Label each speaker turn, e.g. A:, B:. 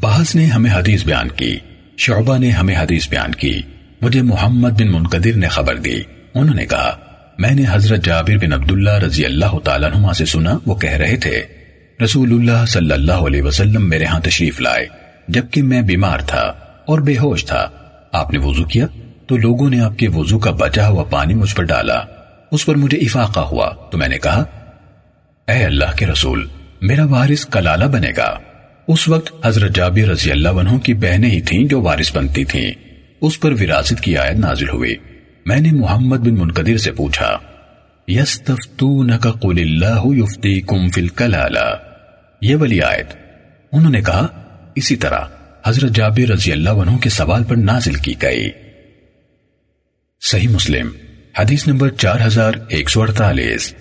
A: بحث نے ہمیں حدیث بیان کی، شعبہ نے ہمیں حدیث بیان کی، مجھے محمد بن منقدر نے خبر دی۔ انہوں نے کہا، میں نے حضرت جابر بن عبداللہ رضی اللہ تعالیٰ عنہ سے سنا، وہ کہہ رہے تھے، رسول اللہ صلی اللہ علیہ وسلم میرے ہاں تشریف لائے، جبکہ میں بیمار تھا اور بے ہوش تھا۔ آپ نے وضو کیا؟ تو لوگوں نے آپ کے وضو کا بچا ہوا پانی مجھ پر ڈالا۔ اس پر مجھے افاقہ ہوا۔ تو میں نے کہا، اے اللہ کے رسول، میرا وارث کلالہ بنے گا۔ اس وقت حضرت جابر رضی اللہ عنہ کی بہنیں ہی تھیں جو وارث بنتی تھیں۔ اس پر وراثت کی آیت نازل ہوئی۔ میں نے محمد بن منقدر سے پوچھا، یستفتونک قل اللہ یفتیکم فی الکلالہ۔ یہ والی آیت۔ انہوں نے کہا، اسی طرح حضرت جابر رضی اللہ عنہ کے سوال پر نازل کی گئی۔ صحیح مسلم، حدیث نمبر چار ہزار ایک سو اڑتالیس۔